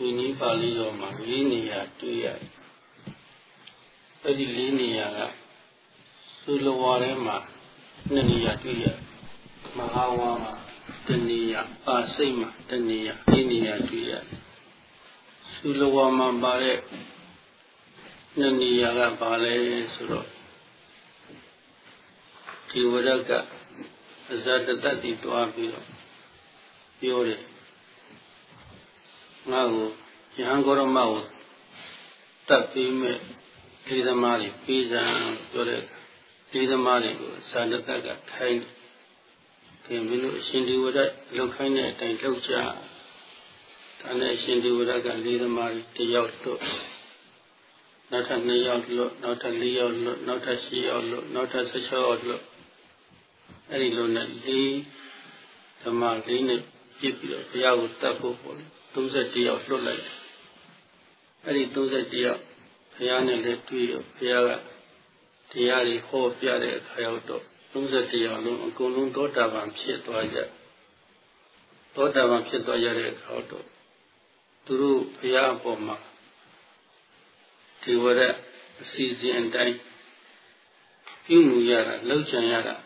ဝိနည်းပါဠိတော်မှာ၄နေရာတွေ့ရတယ်အဲ့ဒီ၄နေရာကသုလဝါထဲမှာနှစ်နေရာတွေ့ရတယ်မဟာဝါမှာတနေရာပါစိတ်မှာတနေရာ၄နေရာတွေ့ရတယ်သုလဝါမှာပါတဲ့နှစ်နေရာကပါလဲဆိုတော့ဒီဝရကအဇတတတိတွားပြီးတော့ပြောတယ် ငါ့ကိုယဟန်ဂေါရမကိုတတ်ပြီးမဲ့ဒီသမားတွေပြီးစံပြောတဲ့ဒီသမားတွေကိုဇာတတကခိုင်းတယ်မင်းတို့အရှင်ဒီဝရလောက်ခိုင်းတဲ့အတိုင်းလောက်ကြဒါနဲ့အရှင်ဒီဝရကလေးသမားတွေတယောက်တော့နောက်ထပ်2ယောက်လွတ်နောက်ထပ်4ယောက်လွတ်နောက်ထပ်10ယောက်လွတ်နောက်ထပ်16ယောက်လွတ်အဲ့ဒီလိုနဲ့လေးဓမ္မလေးနဲ့ပြစ်ပြီးတော့ဘုရားကိုတတ်ဖို့ပေါ့လေ 31ယောက်လွတ်လိုက်တယ်အဲ့ဒီ31ယောက်ဘုရားနဲ့လည်းတွေ့ရောဘုရားကတရားတွေဟောပြတဲ့အခါရောက်တော့31ယောက်လုံးအကုန်လုံးသောတာပန်ဖြစ်သွားကြသောတာပန်ဖြစ်သွားရတဲ့အခါတော့သူတို့ဘုရားအပေါ်မှာဒီဝရအစီအစဉ်အတိုင်းပြုမှုရတာလှုပ်ချင်ရတာ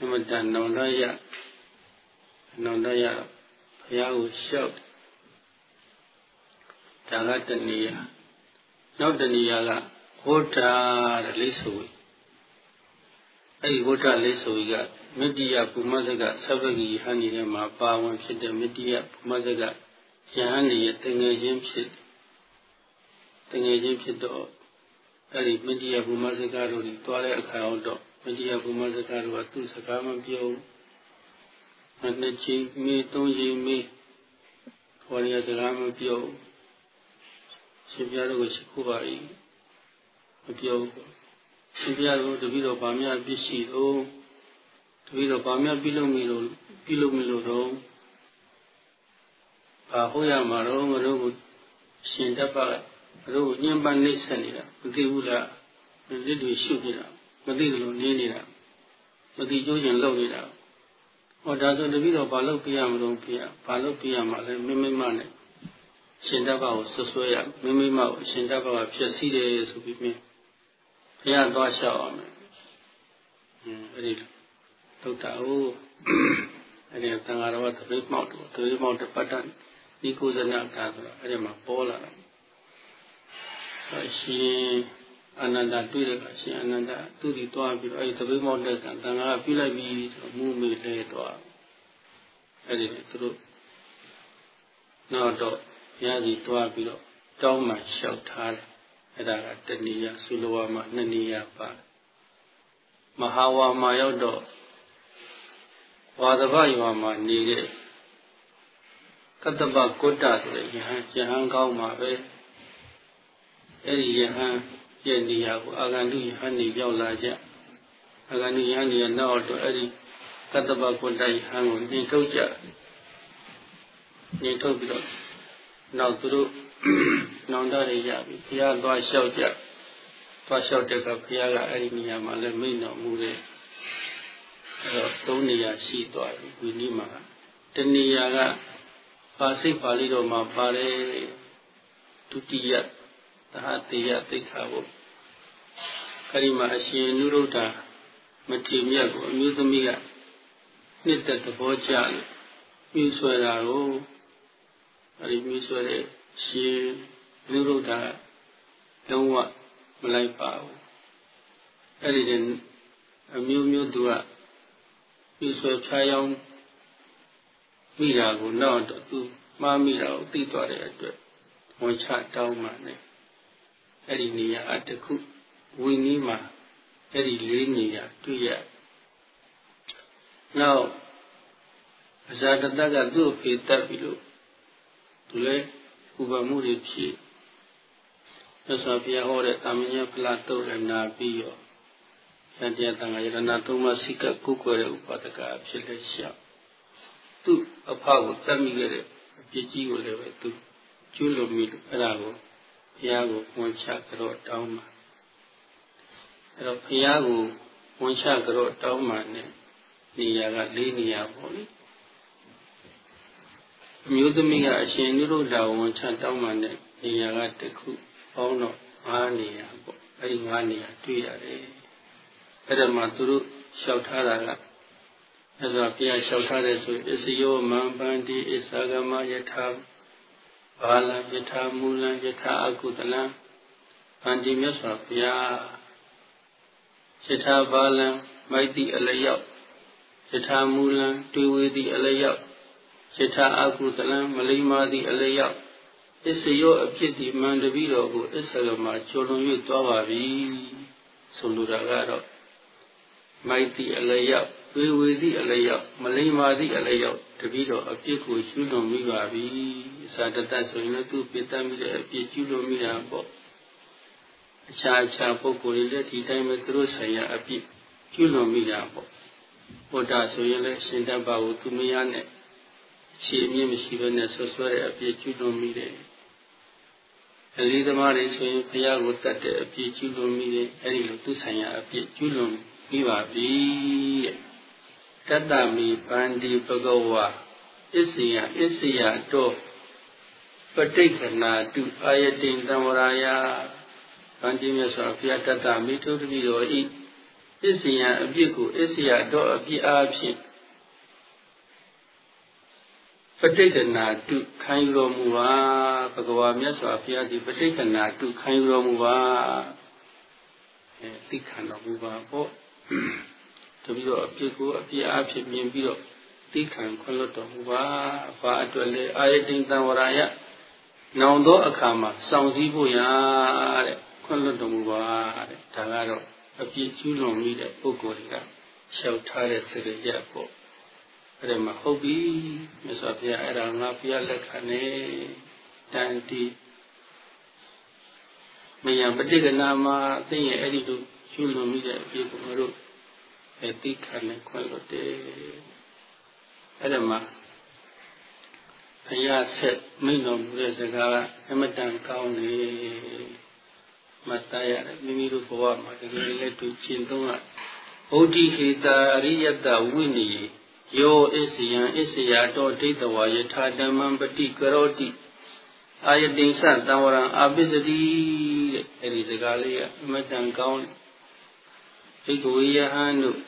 အမတန်နောင်တရနောင်တရတော့ဘုရားကိုလျှောက် ဒါကတဏီယာနောက်တဏီယာကဟောတာတဲ့လေးဆိုအဲ့ဒီဟောတာလေးဆိုကမေတ္တိယပုမဇ္ဇကသဗ္ဗဂိဟန်ဒီထဲမှာပါဝင်ဖြစ်တဲ့မေတ္တိယပုမဇ္ဇကယဟန်ဒီရဲ့တငယ်ချင်းဖြစ်တငယ်ချင်းဖြစ်တော့အဲ့ဒီမေတ္တိယပုမဇ္ဇကတို့တွေတွားတဲ့အခါတော့မေတ္တိယပုမဇ္ဇကတို့ကသူ့စကားမပြောဘူးနှစ်ချိန်မေးသုံးချိန်မေးခေါ်ရစကားမပြော ရှင်ပြတို့ကိုရှိခိုးပါ၏မပြောဘူးရှင်ပြတို့တပည့်တော်ဗာမြပြစ်ရှိတော့တပည့်တော်ဗာမြပြုလုပ်မိလို့ပြုလုပ်မိလို့တော့ဘာဟုတ်ရမှာတော့မတို့ကိုရှင်တတ်ပါမတို့ကိုညှဉ်းပန်းနှိပ်စက်နေတာမသိဘူးလားလက်တွေရှုပ်နေတာမသိလို့နေနေတာမသိကြိုးကျင်လုပ်နေတာဟောဒါဆိုတပည့်တော်ဘာလုပ်ပြရမလို့ပြရဘာလုပ်ပြရမှာလဲမိမိမနဲ့ ရှင်တပ္ပကိုဆွဆွဲရမိမိမကိုရှင်တပ္ပကဖြစ်စည်းတယ်ဆိုပြီးမြင်ဘုရားသွားလျှောက်အောင်မယ်အင်းအဲ့ဒီဒုက္ခကိုအဲ့ဒီသံဃာတော်ကသပိတ်မောက်တော့သပိတ်မောက်တပတ်တန်ဒီကုဇနာတာဆိုတော့အဲ့ဒီမှာပေါ်လာတယ်အရှင်အနန္တတွေ့တဲ့အခါရှင်အနန္တသူ့ဒီတွားပြီးတော့အဲဒီသပိမောတဲ့ကံတန်ခါကပြလိုက်ပြီးဆိုမူးမေလဲတော့အဲဒီသူတို့နောက်တော့ ဘုရားကြီးတွားပြီးတော့တောင်းမှလျှောက်ထားတယ်အဲ့ဒါကတဏီယသုလဝါမှာနှစ်နေရပါမဟာဝါမှာရောက်တော့ဝါသဗရွာမှာနေတဲ့ကတ္တပကုတ္တဆိုတဲ့ယဟန်ယဟန်ကောင်းမှာပဲအဲ့ဒီယဟန်ရဲ့နေရာကိုအာဂန္တုယဟန်နေရောက်လာကြအာဂန္တုယဟန်နေရနောက်တော့အဲ့ဒီကတ္တပကုတ္တယဟန်ကိုနှင်ထုတ်ကြနှင်ထုတ်ပြီးတော့ နောက်သူတို့နောင်တတွေရပြီဘုရားသွားလျှောက်ကြသွားလျှောက်တဲ့ကဘုရားကအဲ့ဒီနေရာမှာလည်းမိန့်တော်မူတယ်အဲ့တော့သုံးနေရာရှိသွားပြီဝိနည်းမှာတနေရာကပါစိတ်ပါဠိတော်မှာပါတယ်ဒုတိယသဟတေယသိက္ခာဘုအဲ့ဒီမှာအရှင်နုရုဒ္ဓမထေမြတ်ကိုအမျိုးသမီးကနှစ်သက်သဘောကျလို့မြှဆွဲတာကို အဲဒီမြှဆွဲတဲ့ရှင်နုရုဒ္ဓလုံးဝမလိုက်ပါဘူးအဲ့ဒီတဲ့အမျိုးမျိုးသူကမြှဆွဲဖြားယောင်းမိတာကိုနောက်တော့သူမှားမိတာကိုသိသွားတဲ့အတွက်ဝန်ချတောင်းမှနဲ့အဲ့ဒီနေရာအတခုဝိနည်းမှာအဲ့ဒီလေးနေရာတွေ့ရနောက်အဇာတတကသူ့ဖေတက်ပြီလို့ သူလည်းဥပမှုတွေဖြစ်သစ္စာဘုရားဟောတဲ့တာမညဖလားတုတ်ရနာပြီးရောယတရားတန်ခါယရဏသုံးပါးစိကကုကွယ်တဲ့ဥပဒကဖြစ်လက်ရှောက်သူ့အဖကိုတတ်မိခဲ့တဲ့အပြစ်ကြီးကိုလည်းပဲသူကျွလွန်မိလို့အဲ့ဒါကိုဘုရားကိုဝန်ချကြတော့တောင်းမှာအဲ့တော့ဘုရားကိုဝန်ချကြတော့တောင်းမှာ ਨੇ နေရာက၄နေရာပေါ့လေ အမျိုးသမီးကအရှင်နုရုဒ္ဓဝန်ချတောင်းမှတဲ့နေရာကတခုပေါင်းတော့၅နေရာပေါ့အဲဒီ၅နေရာတွေ့ရတယ်အဲ့ဒါမှသူတို့လျှောက်ထားတာကအဲ့ဒါဘုရားလျှောက်ထားတယ်ဆိုအစယောမံပန္တိအစ္ဆဂမယထာဘာလယထာမူလယထာအကုတလံပန္တိမြတ်စွာဘုရားယထာဘာလံမိုက်တိအလျောက်ယထာမူလံတွေ့ဝေတိအလျောက် ယထာအကုတလံမလိမ္မာတိအလျောက်အစ္စယောအဖြစ်ဒီမှန်တပြီးတော်ကိုအစ္စလမှာကျော်လွန်၍သွားပါပြီဆိုလိုတာကတော့မိုက်တိအလျောက်ဝေဝေတိအလျောက်မလိမ္မာတိအလျောက်တပြီးတော့အပြစ်ကိုကျူးလွန်မိပါပြီသာတတဆိုရင်လည်းသူပြစ်တတ်မိတဲ့အပြစ်ကျူးလွန်မိတာပေါ့အခြားအခြားပုဂ္ဂိုလ်တွေလည်းဒီတိုင်းပဲသူတို့ဆိုင်ရာအပြစ်ကျူးလွန်မိတာပေါ့ဘုဒ္ဓဆိုရင်လည်းရှင်တတ်ပါဘူးသူမရနဲ့ အခြေအမြင့်မရှိဘဲနဲ့ဆွဆွဲတဲ့အပြစ်ကျူးလွန်မိတယ်အလေးသမားတွေဆိုရင်ဘုရားကိုတတ်တဲ့အပြစ်ကျူးလွန်မိတယ်အဲဒီလိုသူဆိုင်ရာအပြစ်ကျူးလွန်မိပါပြီတဲ့တတ္တမိပန္တိပဂဝါအစ္စယအစ္စယတောပဋိက္ခဏာတုအာယတိံသံဝရာယဗန္တိမြတ်စွာဘုရားတတ္တမိထုတပိတော်ဤအစ္စယအပြစ်ကိုအစ္စယတောအပြစ်အားဖြင့်ပ ဋိက္ခဏာတုခံယူတော်မူပါဘဂဝါမြတ်စွာဘုရားဒီပဋိက္ခဏာတုခံယူတော်မူပါအဲသိခံတော်မူပါပေါ့တပြီးတော့အပြစ်ကိုအပြစ်အဖြစ်မြင်ပြီးတော့သိခံခွင့်လွတ်တော်မူပါဘာအတွက်လဲအာယတိန်တံဝရယနောင်သောအခါမှာစောင့်စည်းဖို့ရတဲ့ခွင့်လွတ်တော်မူပါတဲ့ဒါကတော့အပြစ်ကျူးလွန်မိတဲ့ပုဂ္ဂိုလ်တွေကလျှောက်ထားတဲ့စရိယပေါ့ အဲ့ဒါမှဟုတ်ပြီမြတ်စွာဘုရားအဲ့ဒါငါဘုရားလက်ခံနေတန်တီမယံပဋိကနာမှာသိရင်အဲ့ဒီလိုကျူးလွန်မိတဲ့အပြစ်ကိုမတို့အသိခံနဲ့ခွင့်လွတ်တယ်အဲ့ဒါမှဘုရားဆက်မိန့်တော်မူတဲ့စကားကအမတန်ကောင်းနေမတရရတယ်မိမိတို့ဘဝမှာတကယ်လည်းသူကျင့်သုံးရဘုဒ္ဓဟေတာအရိယတဝိနိ ယောအစ္စယံအစ္စယာတောဒိဋ္ဌဝါယထာဓမ္မံပတိကရောတိအာယတိသတံဝရံအပိစတိတဲ့အဲဒီစကားလေးကအမတန်ကောင်းတယ်ဘိကဝေယဟန်တို့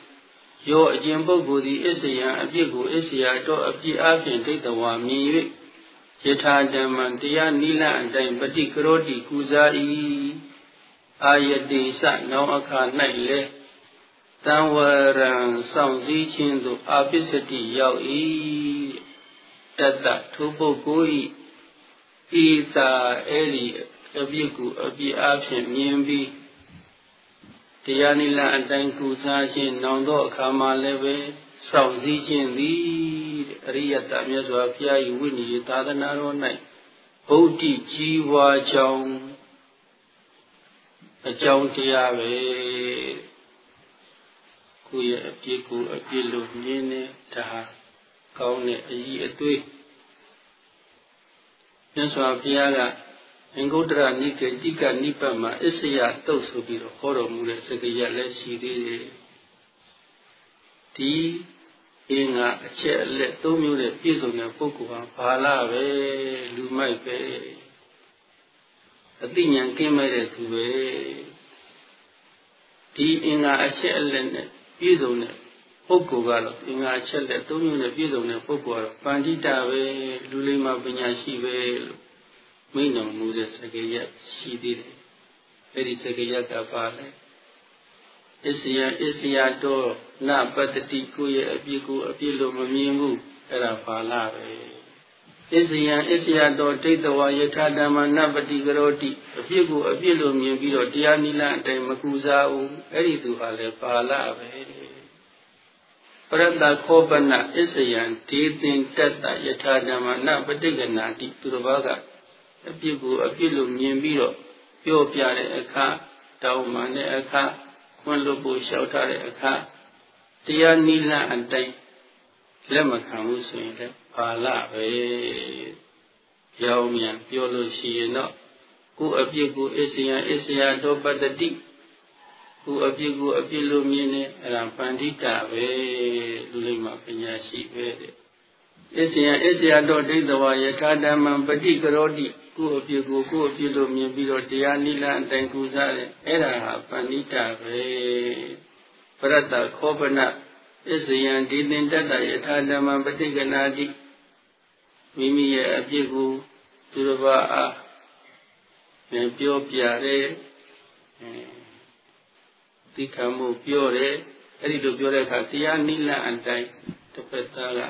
ယောအကျင်ပုဂ္ဂိုလ်သည်အစ္စယံအပြစ်ကိုအစ္စယာတော့အပြစ်အပြင်ဒိဋ္ဌဝါမြင်၍ယထာဓမ္မံတရားနိလအတိုင်းပฏิကရောတိကုစား၏အာယတိစနောင်အခါ၌လဲ တံဝရံဆောင်စည်းခြင်းသို့အပိစတိရောက်၏တတ္တထိုပုဂ္ဂိုလ်၏ဤသာအဲ့ဒီအပြစ်ကိုအပြစ်အဖြစ်မြင်ပြီးတရားနိလအတိုင်းကုစားခြင်းနောင်သောအခါမှာလည်းပဲစောင့်စည်းခြင်းသည်အရိယတမြတ်စွာဘုရား၏ဝိနည်းသာသနာတော်၌ဗုဒ္ဓကြီးဝါကြောင်းအကြောင်းတရားပဲ ကိုယ့်ရဲ့အပြစ်ကိုအပြစ်လို့မြင်နေတာကောင်းတဲ့အကြီးအသွေးမြတ်စွာဘုရားကအင်္ဂုတ္တရနိကေတိကနိပတ်မှာအစ္စယတုတ်ဆိုပြီးတော့ဟောတော်မူတဲ့စကားရလည်းရှိသေးတယ်ဒီအင်းကအချက်အလက်သုံးမျိုးနဲ့ပြည့်စုံတဲ့ပုဂ္ဂိုလ်ဟာဘာလာပဲလူမိုက်ပဲအသိဉာဏ်ကင်းမဲ့တဲ့သူပဲဒီအင်္ဂါအချက်အလက်နဲ့ ပြည့်စုံတဲ့ပုဂ္ဂိုလ်ကတော့အင်္ဂါအချက်လက်သုံးမျိုးနဲ့ပြည့်စုံတဲ့ပုဂ္ဂိုလ်ကတော့ပန္တိတာပဲလူလိမ္မာပညာရှိပဲလို့မိန့်တော်မူတဲ့စကားရရှိသေးတယ်အဲ့ဒီစကားရကပါလဲအစ္စယအစ္စယတော့နပတ္တိကိုရဲ့အပြစ်ကိုအပြစ်လို့မမြင်ဘူးအဲ့ဒါပါလာပဲ အစ္စယအစ္စယတော့ဒိဋ္ဌဝယထာဓမ္မနပတိကရောတိအပြစ်ကိုအပြစ်လို့မြင်ပြီးတော့တရားနိလအတိုင်းမကူစားဘူးအဲ့ဒီသူဟာလည်းပါလာပဲပရတ္တခောပနအစ္စယံဒေသင်တတ္တယထာဓမ္မနပဋိကနာတိသူတစ်ပါးကအပြစ်ကိုအပြစ်လို့မြင်ပြီးတော့ပြောပြတဲ့အခါတောင်းပန်တဲ့အခါခွင့်လွတ်ဖို့လျှောက်ထားတဲ့အခါတရားနိလအတိုင်းလက်မခံဘူးဆိုရင်လည်း ပါဠပဲရောင်းမြန်ပြောလို့ရှိရင်တော့ကိုအပြစ်ကိုအစ္စယံအစ္စယတောပတ္တိကိုအပြစ်ကိုအပြစ်လို့မြင်နေအဲ့ဒါပန္တိတာပဲလူလိမ္မာပညာရှိပဲတဲ့အစ္စယအစ္စယတော်ဒိဋ္ဌဝယထာဓမ္မံပฏิကရောတိကိုယ့်အဖြစ်ကိုကိုယ့်အဖြစ်လို့မြင်ပြီးတော့တရားနိလန်အတိုင်းကူစားတယ်အဲ့ဒါဟာပဏိတပဲပရတ္တခောပနအစ္စယံဒီသင်တတယထာဓမ္မံပฏิကနာတိ မိမိရဲ့အဖြစ်ကိုသူတစ်ပါးအားပြောပြတယ်သိခံမှုပြောတယ်အဲ့ဒီလိုပြောတဲ့အခါတရားနိလန်အတိုင်းတစ်ဖက်သားက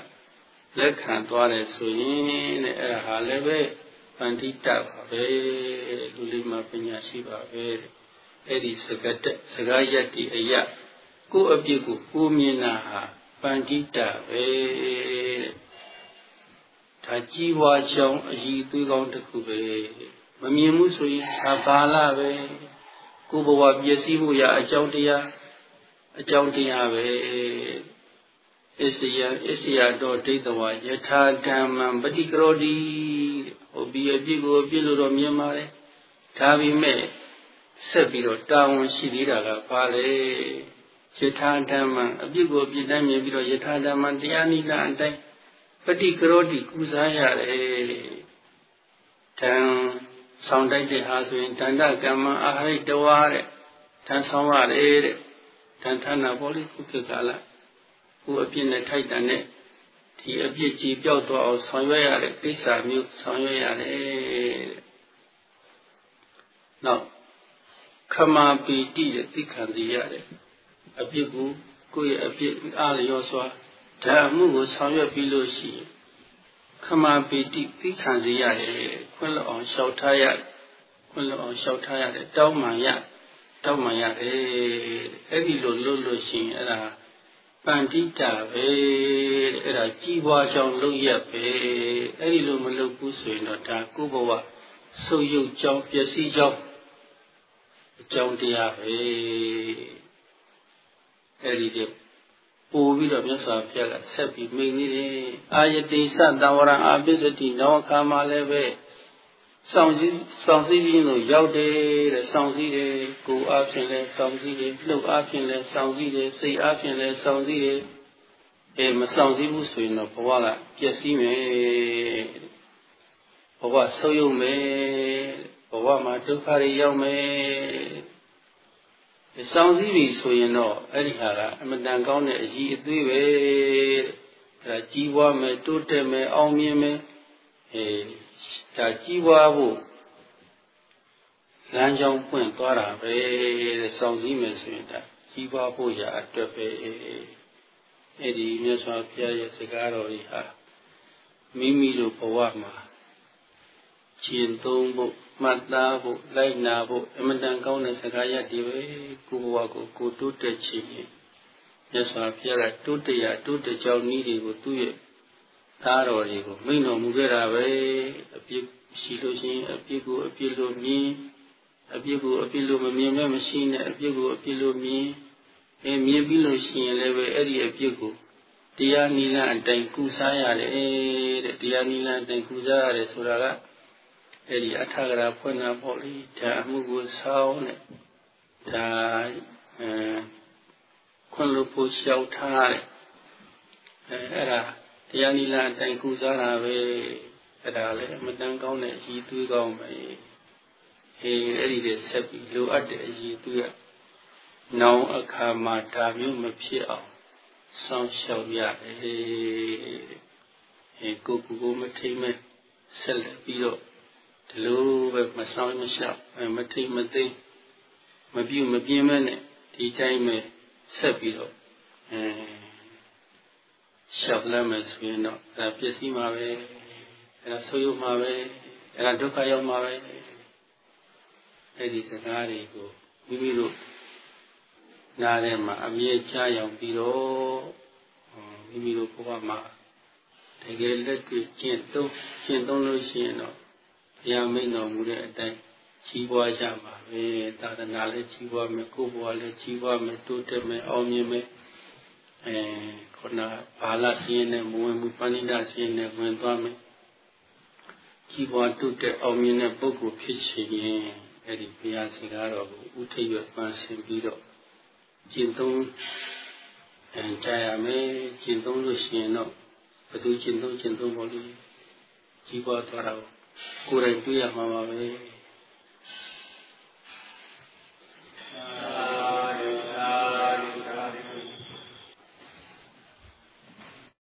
လက်ခံသွားတယ်ဆိုရင်တဲ့အဲ့ဒါဟာလည်းပဲပန္တိတပါပဲလူလေးမှာပညာရှိပါပဲအဲ့ဒီစကားတက်စကားရက်ဒီအရာကိုယ့်အပြစ်ကိုကိုမြင်တာဟာပန္တိတပဲ ဒါကြီးပွားချောင်းအည်သွေးကောင်းတစ်ခုပဲမမြင်မှုဆိုရင်ဒါဘာလပဲကိုယ်ဘဝပျက်စီးမှုရအကြောင်းတရားအကြောင်းတရားပဲအစ္စယအစ္စယတော်ဒိဋ္ဌဝယထာဓမ္မံပฏิကရောတိဟိုပြီးအပြစ်ကိုအပြစ်လို့တော့မြင်ပါတယ်ဒါပေမဲ့ဆက်ပြီးတော့တာဝန်ရှိသေးတာကဘာလဲယထာဓမ္မံအပြစ်ကိုအပြစ်တိုင်းမြင်ပြီးတော့ယထာဓမ္မံတရားနိလအတိုင်း ပฏิကရောတိကုစားရတယ်တံဆောင်တိုက်တဲ့ဟာဆိုရင်တန္တကမ္မအာဟိတဝါတဲ့တန်ဆောင်ရတယ်တဲ့တန်ဌာနာဘောလိခုခေတ်ကာလကိုအပြစ်နဲ့ထိုက်တန်တဲ့ဒီအပြစ်ကြီးပြောက်သွားအောင်ဆောင်ရွက်ရတဲ့ကိစ္စမျိုးဆောင်ရွက်ရတယ်နောက်ခမာပီတိတဲ့သိခံစီရတယ်အပြစ်ကိုကိုယ့်ရဲ့အပြစ်အားလျော်စွာ ဓမ္မှုကိုဆောင်ရွက်ပြီးလို့ရှိရင်ခမာပီတိသိခံစီရတယ်ခွင့်လွတ်အောင်လျှောက်ထားရခွင့်လွတ်အောင်လျှောက်ထားရတယ်တောင်းမှန်ရတောင်းမှန်ရတယ်အဲ့ဒီလိုလုပ်လို့ရှိရင်အဲ့ဒါပန္တိတာပဲအဲ့ဒါကြီးပွားကြောင်းလုပ်ရပဲအဲ့ဒီလိုမလုပ်ဘူးဆိုရင်တော့ဒါကိုယ်ဘဝဆုပ်ယုပ်ကြောင်းပျက်စီးကြောင်းအကြောင်းတရားပဲအဲ့ဒီတဲ့ ပို့ပြီးတော့မြတ်စွာဘုရားကဆက်ပြီးမိန်နေတယ်အာယတိသတံဝရအာပိစတိနောခါမှာလည်းပဲစောင့်စည်းစောင့်စည်းပြီးလို့ရောက်တယ်တဲ့စောင့်စည်းတယ်ကိုယ်အားဖြင့်လည်းစောင့်စည်းတယ်နှုတ်အားဖြင့်လည်းစောင့်စည်းတယ်စိတ်အားဖြင့်လည်းစောင့်စည်းတယ်အဲမစောင့်စည်းဘူးဆိုရင်တော့ဘဝကပျက်စီးမယ်ဘဝဆုပ်ယုပ်မယ်ဘဝမှာဒုက္ခတွေရောက်မယ် စောင့်စည်းပြီဆိုရင်တော့အဲ့ဒီဟာကအမတန်ကောင်းတဲ့အကြီးအသေးပဲအဲဒါကြီးပွားမယ်တိုးတက်မယ်အောင်မြင်မယ်အဲဒါကြီးပွားဖို့လမ်းကြောင်းပွင့်သွားတာပဲတဲ့စောင့်စည်းမယ်ဆိုရင်ဒါကြီးပွားဖို့ရာအတွက်ပဲအဲ့ဒီမြတ်စွာဘုရားရဲ့စကားတော်ကြီးဟာမိမိတို့ဘဝမှာ ကျင့်သုံးဖို့မှတ်သားဖို့လိုက်နာဖို့အမတန်ကောင်းတဲ့စကားရပ်တွေပဲကိုဘဝကိုကိုတိုးတက်ချင်ရင်မြတ်စွာဘုရားကတိုးတက်ရတိုးတက်ကြောင်းနည်းတွေကိုသူ့ရဲ့သားတော်တွေကိုမိန့်တော်မူခဲ့တာပဲအပြစ်ရှိလို့ရှိရင်အပြစ်ကိုအပြစ်လို့မြင်အပြစ်ကိုအပြစ်လို့မမြင်မဲမရှိနဲ့အပြစ်ကိုအပြစ်လို့မြင်အဲမြင်ပြီးလို့ရှိရင်လည်းပဲအဲ့ဒီအပြစ်ကိုတရားနိလအတိုင်းကုစားရတယ်တဲ့တရားနိလအတိုင်းကုစားရတယ်ဆိုတာက အဲ့ဒီအထာဂရာဖွင့်တာပေါ့လေဒါအမှုကိုဆောင်းတဲ့ဒါအဲခွန်လို့ဖို့လျှောက်ထားတဲ့အဲအဲ့ဒါတရားနိလအတိုင်းကုစားတာပဲအဲ့ဒါလည်းအမတန်ကောင်းတဲ့အည်သွေးကောင်းပဲအေးအဲ့ဒီတဲ့ဆက်ပြီးလိုအပ်တဲ့အည်သွေးကနောင်အခါမှာဒါမျိုးမဖြစ်အောင်စောင့်ရှောက်ရတယ်အေးကိုကူကိုမထိမ့်မဲ့ဆက်လက်ပြီးတော့ ဒီလိုပဲမဆောင်မရှောက်မထိမသိမပြုမပြင်းမဲနဲ့ဒီတိုင်းပဲဆက်ပြီးတော့အဲရှောက်လမ်းမယ်ဆိုရင်တော့အဲပစ္စည်းမှာပဲအဲဒါဆိုးရုံမှာပဲအဲဒါဒုက္ခရောက်မှာပဲအဲဒီစကားတွေကိုမိမိတို့နားထဲမှာအမြဲချရောက်ပြီးတော့မိမိတို့ဘဝမှာတကယ်လက်တွေ့ကျင့်သုံးကျင့်သုံးလို့ရှိရင်တော့ ဘုရားမိန့်တော်မူတဲ့အတိုင်းကြီးပွားကြပါပဲသာသနာလည်းကြီးပွားမယ်ကိုယ်ဘဝလည်းကြီးပွားမယ်တိုးတက်မယ်အောင်မြင်မယ်အဲခုနဘာလစင်းနဲ့မဝင်ဘူးပဏိဒစင်းနဲ့ဝင်သွားမယ်ကြီးပွားတိုးတက်အောင်မြင်တဲ့ပုဂ္ဂိုလ်ဖြစ်ချင်ရင်အဲ့ဒီဘုရားစကားတော်ကိုဥထိပ်ရပန်းဆင်ပြီးတော့ကျင့်သုံးအဲကြာရမယ်ကျင့်သုံးလို့ရှိရင်တော့ဘသူကျင့်သုံးကျင့်သုံးပေါ့လေကြီးပွားသွားတာကို ကိုယ်တိုင်တွေ့ရမှာပါပဲ